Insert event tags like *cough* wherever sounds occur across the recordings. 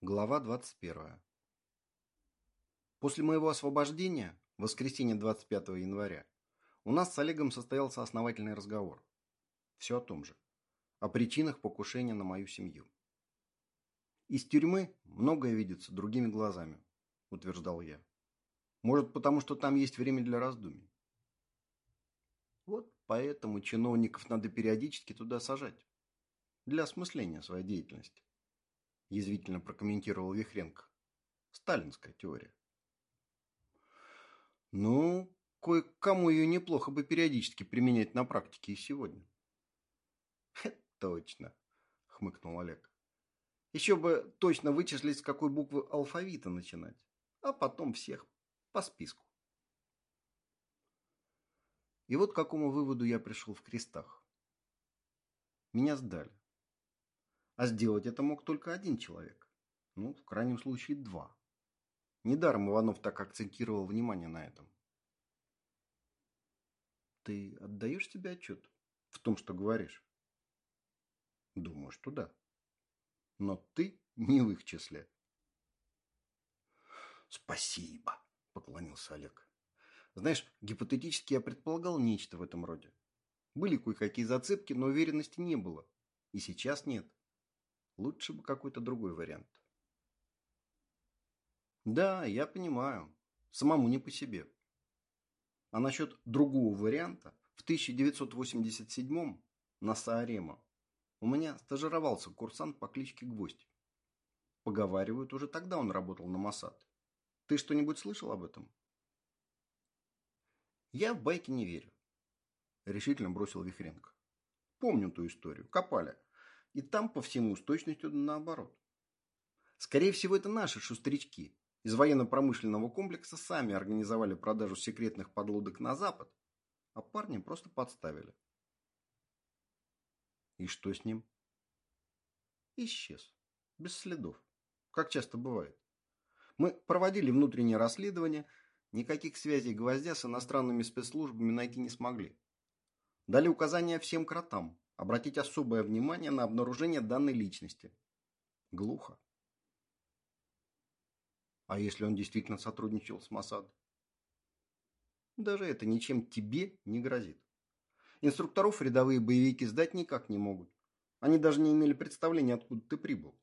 Глава 21. После моего освобождения, в воскресенье 25 января, у нас с Олегом состоялся основательный разговор. Все о том же. О причинах покушения на мою семью. Из тюрьмы многое видится другими глазами, утверждал я. Может, потому что там есть время для раздумий. Вот поэтому чиновников надо периодически туда сажать. Для осмысления своей деятельности язвительно прокомментировал Вихренко. Сталинская теория. Ну, кое-кому ее неплохо бы периодически применять на практике и сегодня. *laughs* Точно, хмыкнул Олег. Еще бы точно вычислить, с какой буквы алфавита начинать, а потом всех по списку. И вот к какому выводу я пришел в крестах. Меня сдали. А сделать это мог только один человек. Ну, в крайнем случае, два. Недаром Иванов так акцентировал внимание на этом. Ты отдаешь себе отчет в том, что говоришь? Думаю, что да. Но ты не в их числе. Спасибо, поклонился Олег. Знаешь, гипотетически я предполагал нечто в этом роде. Были кое-какие зацепки, но уверенности не было. И сейчас нет. Лучше бы какой-то другой вариант. Да, я понимаю. Самому не по себе. А насчет другого варианта, в 1987-м на Саарема у меня стажировался курсант по кличке Гвоздь. Поговаривают, уже тогда он работал на Моссад. Ты что-нибудь слышал об этом? Я в байки не верю. Решительно бросил Вихренко. Помню ту историю. Копали. И там по всему с точностью наоборот. Скорее всего, это наши шустрячки из военно-промышленного комплекса сами организовали продажу секретных подлодок на Запад, а парни просто подставили. И что с ним? Исчез. Без следов. Как часто бывает. Мы проводили внутреннее расследование, никаких связей гвоздя с иностранными спецслужбами найти не смогли. Дали указания всем кротам, обратить особое внимание на обнаружение данной личности. Глухо. А если он действительно сотрудничал с Масад? Даже это ничем тебе не грозит. Инструкторов рядовые боевики сдать никак не могут. Они даже не имели представления, откуда ты прибыл.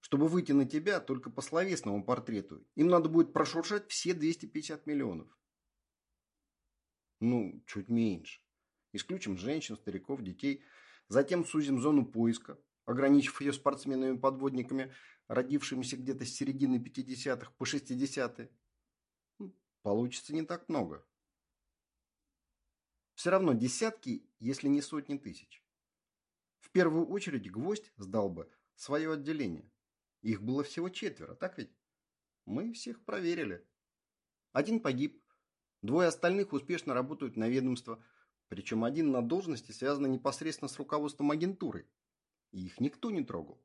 Чтобы выйти на тебя только по словесному портрету, им надо будет прошуршать все 250 миллионов. Ну, чуть меньше. Исключим женщин, стариков, детей. Затем сузим зону поиска, ограничив ее спортсменами-подводниками, родившимися где-то с середины 50-х по 60-е. Ну, получится не так много. Все равно десятки, если не сотни тысяч. В первую очередь гвоздь сдал бы свое отделение. Их было всего четверо, так ведь? Мы всех проверили. Один погиб, двое остальных успешно работают на ведомство – причем один на должности связан непосредственно с руководством агентуры. И их никто не трогал.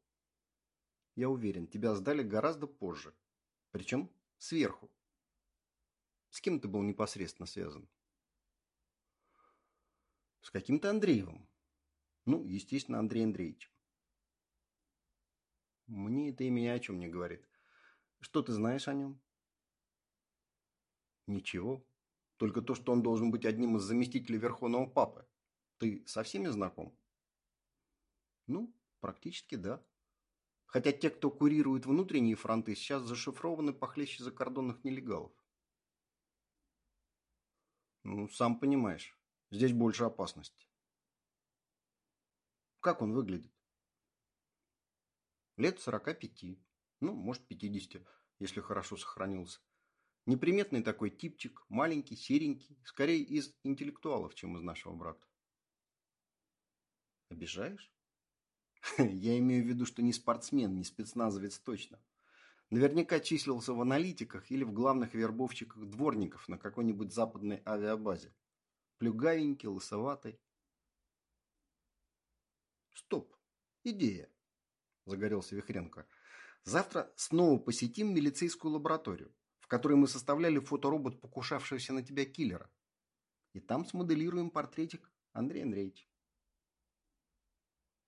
Я уверен, тебя сдали гораздо позже. Причем сверху. С кем ты был непосредственно связан? С каким-то Андреевым. Ну, естественно, Андрей Андреевич. Мне это имя ни о чем не говорит. Что ты знаешь о нем? Ничего. Только то, что он должен быть одним из заместителей Верховного Папы. Ты со всеми знаком? Ну, практически да. Хотя те, кто курирует внутренние фронты, сейчас зашифрованы похлеще закордонных нелегалов. Ну, сам понимаешь, здесь больше опасности. Как он выглядит? Лет 45, ну, может, 50, если хорошо сохранился. Неприметный такой типчик, маленький, серенький, скорее из интеллектуалов, чем из нашего брата. Обижаешь? *laughs* Я имею в виду, что не спортсмен, не спецназовец точно. Наверняка числился в аналитиках или в главных вербовщиках дворников на какой-нибудь западной авиабазе. Плюгавенький, лысоватый. Стоп, идея, загорелся Вихренко. Завтра снова посетим милицейскую лабораторию в которой мы составляли фоторобот покушавшегося на тебя киллера. И там смоделируем портретик Андрея Андреевича.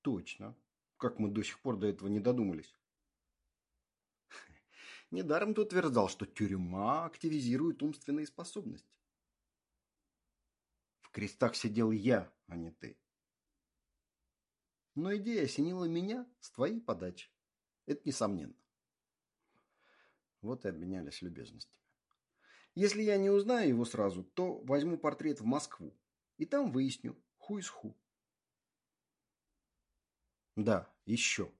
Точно. Как мы до сих пор до этого не додумались. *laughs* Недаром ты утверждал, что тюрьма активизирует умственные способности. В крестах сидел я, а не ты. Но идея осенила меня с твоей подачи. Это несомненно. Вот и обменялись любезностями. Если я не узнаю его сразу, то возьму портрет в Москву. И там выясню, ху из ху. Да, еще,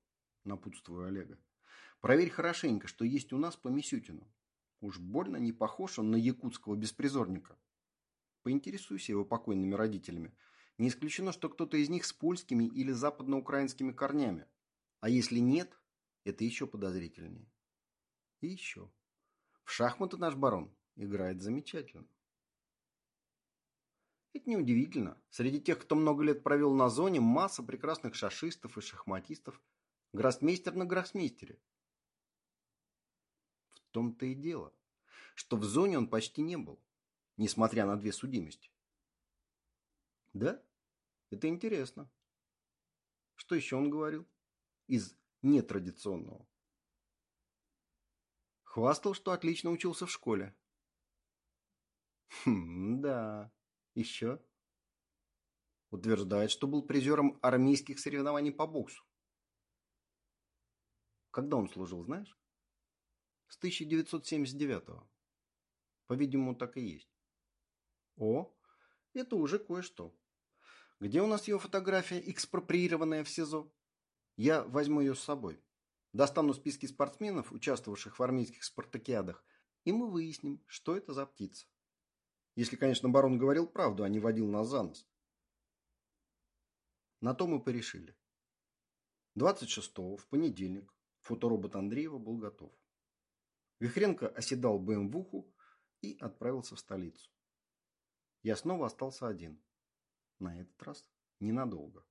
напутствую Олега. Проверь хорошенько, что есть у нас по Мисютину. Уж больно не похож он на якутского беспризорника. Поинтересуйся его покойными родителями. Не исключено, что кто-то из них с польскими или западноукраинскими корнями. А если нет, это еще подозрительнее. И еще. В шахматы наш барон играет замечательно. Это неудивительно. Среди тех, кто много лет провел на зоне, масса прекрасных шашистов и шахматистов. Гроссмейстер на гроссмейстере. В том-то и дело, что в зоне он почти не был, несмотря на две судимости. Да? Это интересно. Что еще он говорил? Из нетрадиционного. Хвастал, что отлично учился в школе. Хм, да. Еще. Утверждает, что был призером армейских соревнований по боксу. Когда он служил, знаешь? С 1979-го. По-видимому, так и есть. О, это уже кое-что. Где у нас ее фотография, экспроприированная в СИЗО? Я возьму ее с собой. Достану списки спортсменов, участвовавших в армейских спартакиадах, и мы выясним, что это за птица. Если, конечно, барон говорил правду, а не водил нас за нос. На то мы порешили. 26-го, в понедельник, фоторобот Андреева был готов. Вихренко оседал БМВуху и отправился в столицу. Я снова остался один. На этот раз ненадолго.